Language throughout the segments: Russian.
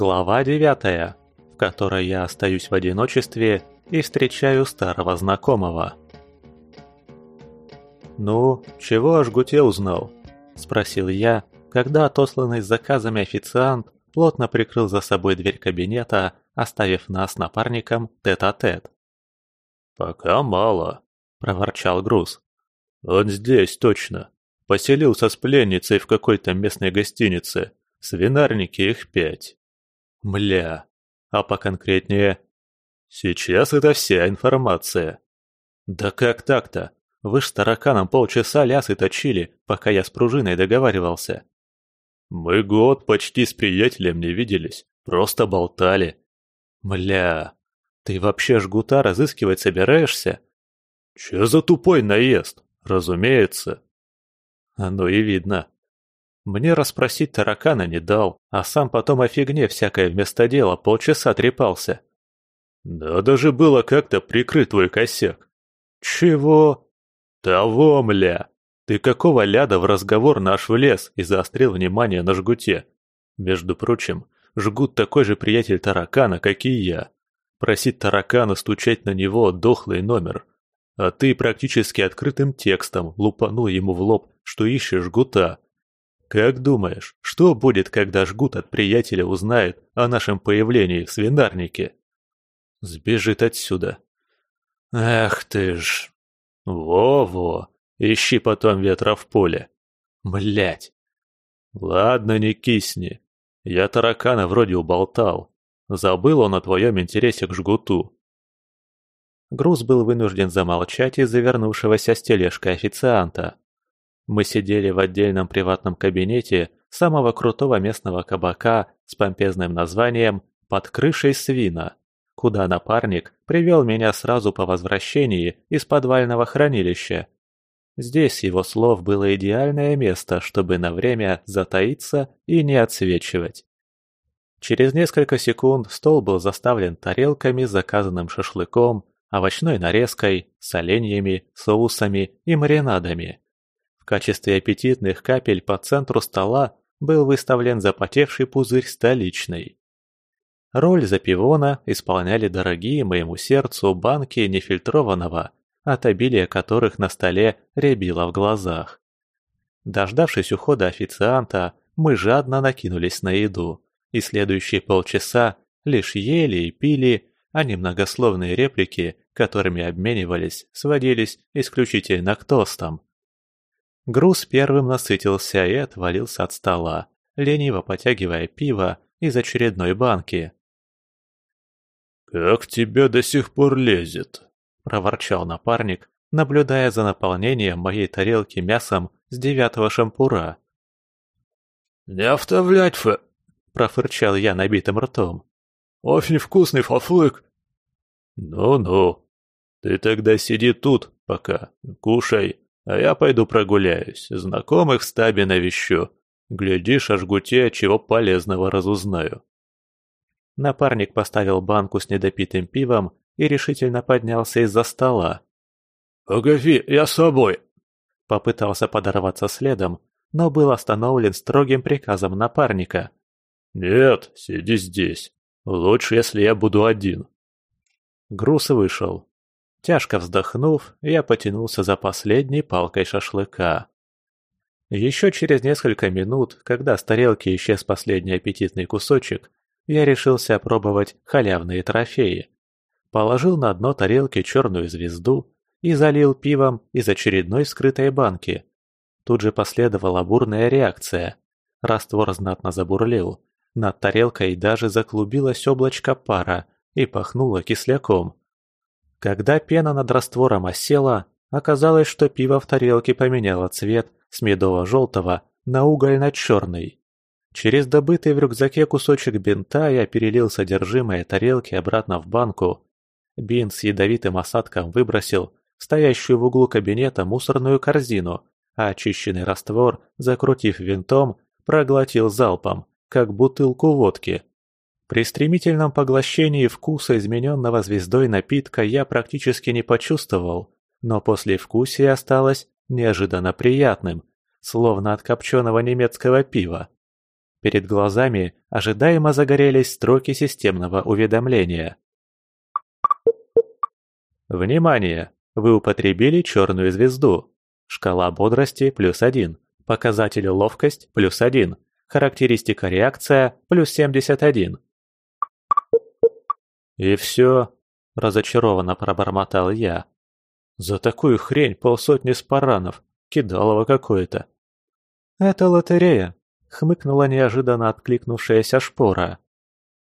Глава девятая, в которой я остаюсь в одиночестве и встречаю старого знакомого. «Ну, чего о жгуте узнал?» – спросил я, когда отосланный с заказами официант плотно прикрыл за собой дверь кабинета, оставив нас напарником тет-а-тет. -тет. «Пока мало», – проворчал Груз. «Он здесь, точно. Поселился с пленницей в какой-то местной гостинице. Свинарники их пять. Мля. А поконкретнее? Сейчас это вся информация. Да как так-то? Вы ж с тараканом полчаса лясы точили, пока я с пружиной договаривался. Мы год почти с приятелем не виделись, просто болтали. Мля, ты вообще жгута разыскивать собираешься? Че за тупой наезд? Разумеется. Оно и видно. Мне расспросить таракана не дал, а сам потом о фигне всякое вместо дела полчаса трепался. Надо же было как-то прикрыть твой косяк. Чего? Того, мля. Ты какого ляда в разговор наш влез и заострил внимание на жгуте? Между прочим, жгут такой же приятель таракана, как и я. Просить таракана стучать на него дохлый номер. А ты практически открытым текстом лупанул ему в лоб, что ищешь жгута. Как думаешь, что будет, когда жгут от приятеля узнает о нашем появлении в свинарнике? Сбежит отсюда. Эх ты ж. Во-во, ищи потом ветра в поле. Блять. Ладно, не кисни. Я таракана вроде уболтал. Забыл он о твоем интересе к жгуту. Груз был вынужден замолчать из-за вернувшегося с тележкой официанта. Мы сидели в отдельном приватном кабинете самого крутого местного кабака с помпезным названием «Под крышей свина», куда напарник привел меня сразу по возвращении из подвального хранилища. Здесь, его слов, было идеальное место, чтобы на время затаиться и не отсвечивать. Через несколько секунд стол был заставлен тарелками с заказанным шашлыком, овощной нарезкой, соленьями, соусами и маринадами. Качестве аппетитных капель по центру стола был выставлен запотевший пузырь столичный. Роль запивона исполняли дорогие моему сердцу банки нефильтрованного, от обилия которых на столе рябило в глазах. Дождавшись ухода официанта, мы жадно накинулись на еду, и следующие полчаса лишь ели и пили, а немногословные реплики, которыми обменивались, сводились исключительно к тостам. Груз первым насытился и отвалился от стола, лениво потягивая пиво из очередной банки. «Как тебя до сих пор лезет?» – проворчал напарник, наблюдая за наполнением моей тарелки мясом с девятого шампура. «Не вставлять фэ!» – профырчал я набитым ртом. «Очень вкусный фафлык!» «Ну-ну, ты тогда сиди тут пока, кушай, а я пойду прогуляюсь, знакомых в стабе навещу. Глядишь, о жгуте чего полезного разузнаю». Напарник поставил банку с недопитым пивом и решительно поднялся из-за стола. «Погоди, я с собой!» Попытался подорваться следом, но был остановлен строгим приказом напарника. «Нет, сиди здесь. Лучше, если я буду один». Груз вышел. Тяжко вздохнув, я потянулся за последней палкой шашлыка. Еще через несколько минут, когда с тарелки исчез последний аппетитный кусочек, я решился опробовать халявные трофеи. Положил на дно тарелки черную звезду и залил пивом из очередной скрытой банки. Тут же последовала бурная реакция. Раствор знатно забурлил. Над тарелкой даже заклубилось облачко пара и пахнуло кисляком. Когда пена над раствором осела, оказалось, что пиво в тарелке поменяло цвет с медово-желтого на угольно-черный. Через добытый в рюкзаке кусочек бинта я перелил содержимое тарелки обратно в банку. Бинт с ядовитым осадком выбросил в стоящую в углу кабинета мусорную корзину, а очищенный раствор, закрутив винтом, проглотил залпом, как бутылку водки. При стремительном поглощении вкуса измененного звездой напитка я практически не почувствовал, но послевкусие осталось неожиданно приятным, словно от копченого немецкого пива. Перед глазами ожидаемо загорелись строки системного уведомления. Внимание! Вы употребили черную звезду. Шкала бодрости плюс один. Показатель ловкость плюс один. Характеристика реакция плюс 71. «И все?» – разочарованно пробормотал я. «За такую хрень полсотни спаранов. Кидалово какое-то». «Это лотерея», – хмыкнула неожиданно откликнувшаяся шпора.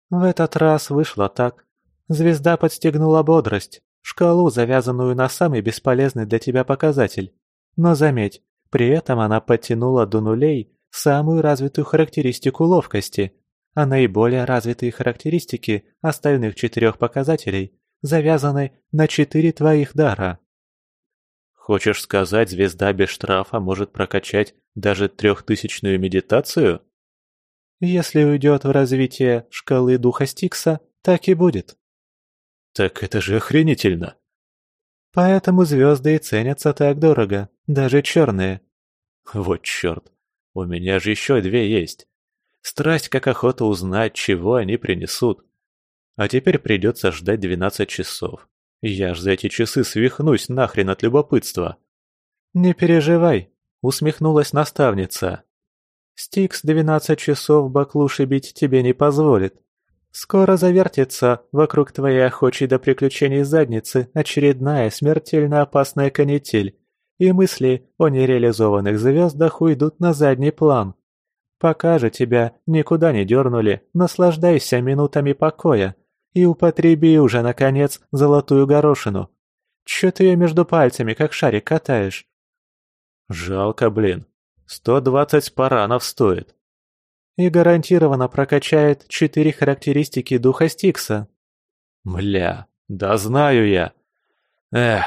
«В этот раз вышло так. Звезда подстегнула бодрость, шкалу, завязанную на самый бесполезный для тебя показатель. Но заметь, при этом она подтянула до нулей самую развитую характеристику ловкости, а наиболее развитые характеристики остальных четырех показателей завязаны на четыре твоих дара. Хочешь сказать, звезда без штрафа может прокачать даже трехтысячную медитацию? Если уйдет в развитие шкалы духа Стикса, так и будет. Так это же охренительно. Поэтому звезды и ценятся так дорого, даже черные. Вот черт, у меня же еще две есть. Страсть как охота узнать, чего они принесут. А теперь придется ждать 12 часов. Я ж за эти часы свихнусь нахрен от любопытства. «Не переживай», — усмехнулась наставница. «Стикс 12 часов баклуши бить тебе не позволит. Скоро завертится вокруг твоей охочей до приключений задницы очередная смертельно опасная канитель, и мысли о нереализованных звездах уйдут на задний план. Пока же тебя никуда не дернули, наслаждайся минутами покоя и употреби уже, наконец, золотую горошину. Чё ты ее между пальцами, как шарик, катаешь? Жалко, блин. Сто двадцать спаранов стоит и гарантированно прокачает четыре характеристики духа Стикса. Мля, да знаю я. Эх.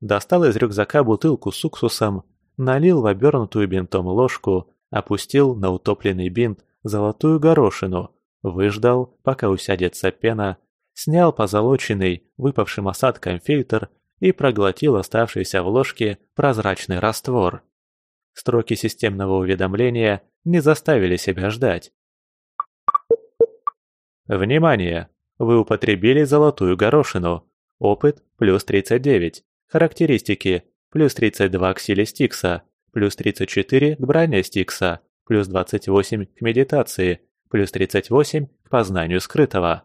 Достал из рюкзака бутылку с уксусом, налил в обернутую бинтом ложку, опустил на утопленный бинт золотую горошину, выждал, пока усядется пена, снял позолоченный, выпавшим осадком фильтр и проглотил оставшийся в ложке прозрачный раствор. Строки системного уведомления не заставили себя ждать. Внимание! Вы употребили золотую горошину. Опыт – плюс 39. Характеристики – плюс 32 к силе Стикса, плюс 34 к броне Стикса, плюс 28 к медитации, плюс 38 к познанию скрытого.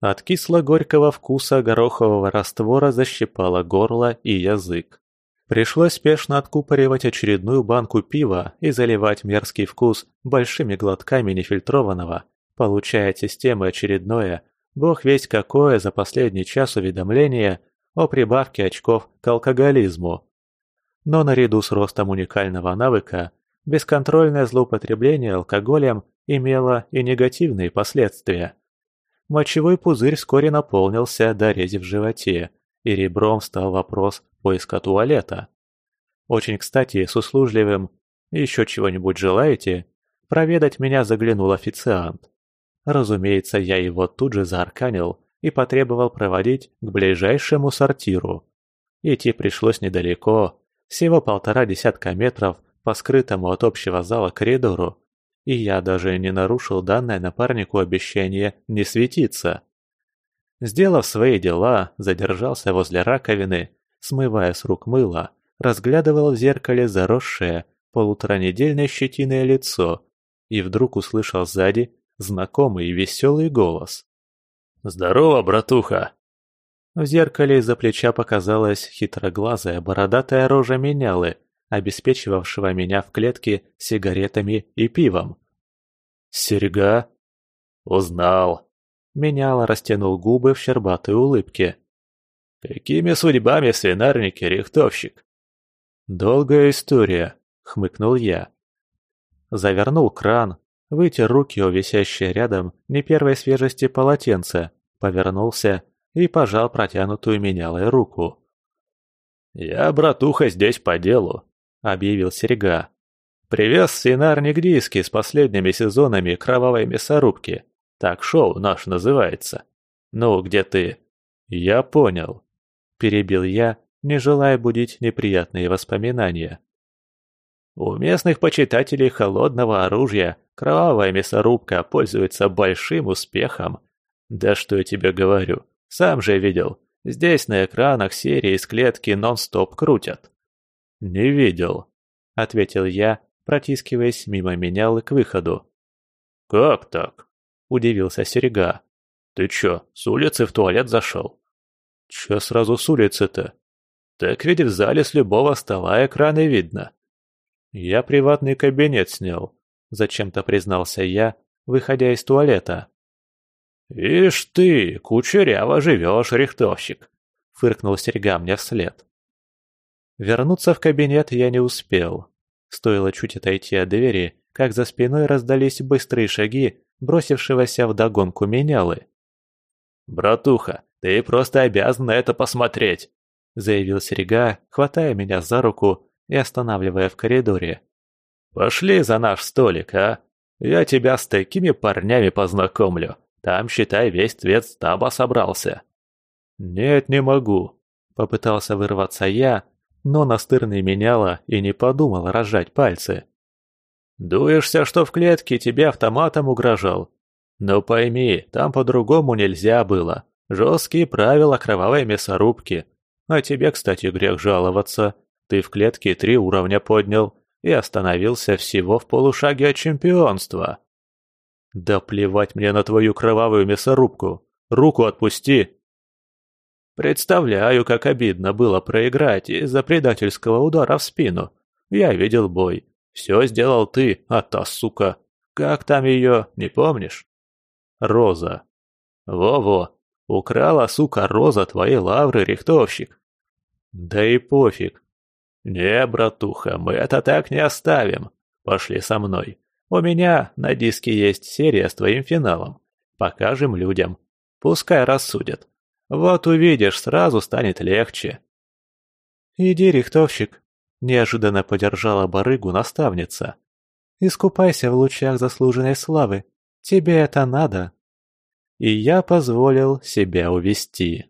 От кисло-горького вкуса горохового раствора защипало горло и язык. Пришлось спешно откупоривать очередную банку пива и заливать мерзкий вкус большими глотками нефильтрованного, получая от системы очередное, бог весть какое за последний час уведомление о прибавке очков к алкоголизму. Но наряду с ростом уникального навыка, бесконтрольное злоупотребление алкоголем имело и негативные последствия. Мочевой пузырь вскоре наполнился до рези в животе, и ребром стал вопрос поиска туалета. Очень кстати, с услужливым «Еще чего-нибудь желаете?» проведать меня заглянул официант. Разумеется, я его тут же заарканил и потребовал проводить к ближайшему сортиру. Идти пришлось недалеко, всего полтора десятка метров по скрытому от общего зала коридору, и я даже не нарушил данное напарнику обещание не светиться. Сделав свои дела, задержался возле раковины, смывая с рук мыло, разглядывал в зеркале заросшее, полуторанедельной щетиное лицо и вдруг услышал сзади знакомый и веселый голос. «Здорово, братуха!» В зеркале из-за плеча показалась хитроглазая бородатая рожа менялы, обеспечивавшего меня в клетке сигаретами и пивом. «Серега?» «Узнал!» Меняла растянул губы в щербатой улыбке. «Какими судьбами в свинарнике, рихтовщик?» «Долгая история», — хмыкнул я. Завернул кран, вытер руки о висящее рядом не первой свежести полотенце, повернулся и пожал протянутую менялой руку. «Я, братуха, здесь по делу», — объявил Серега. «Привез свинарник диски с последними сезонами кровавой мясорубки. Так шоу наш называется. Ну, где ты?» «Я понял», – перебил я, не желая будить неприятные воспоминания. У местных почитателей холодного оружия кровавая мясорубка пользуется большим успехом. Да что я тебе говорю, сам же видел. Здесь на экранах серии из клетки нон-стоп крутят. «Не видел», — ответил я, протискиваясь мимо менялы к выходу. «Как так?» — удивился Серега. «Ты чё, с улицы в туалет зашел?» «Чё сразу с улицы-то?» «Так ведь в зале с любого стола экраны видно». «Я приватный кабинет снял», — зачем-то признался я, выходя из туалета. «Ишь ты, кучеряво живешь, рихтовщик!» — фыркнул Серега мне вслед. Вернуться в кабинет я не успел. Стоило чуть отойти от двери, как за спиной раздались быстрые шаги бросившегося вдогонку менялы. «Братуха, ты просто обязан на это посмотреть!» — заявил Серега, хватая меня за руку и останавливая в коридоре. «Пошли за наш столик, а? Я тебя с такими парнями познакомлю. Там, считай, весь цвет стаба собрался». «Нет, не могу», — попытался вырваться я, но настырный меняла и не подумал разжать пальцы. «Дуешься, что в клетке тебе автоматом угрожал? Но пойми, там по-другому нельзя было. Жесткие правила кровавой мясорубки. А тебе, кстати, грех жаловаться. Ты в клетке три уровня поднял и остановился всего в полушаге от чемпионства». «Да плевать мне на твою кровавую мясорубку! Руку отпусти!» Представляю, как обидно было проиграть из-за предательского удара в спину. Я видел бой. Все сделал ты, а та сука. Как там ее, не помнишь? Роза. Во-во. Украла, сука, Роза твои лавры, рихтовщик. Да и пофиг. Не, братуха, мы это так не оставим. Пошли со мной. У меня на диске есть серия с твоим финалом. Покажем людям. Пускай рассудят. Вот увидишь, сразу станет легче. Иди, рихтовщик, неожиданно подержала барыгу наставница. Искупайся в лучах заслуженной славы. Тебе это надо. И я позволил себя увести.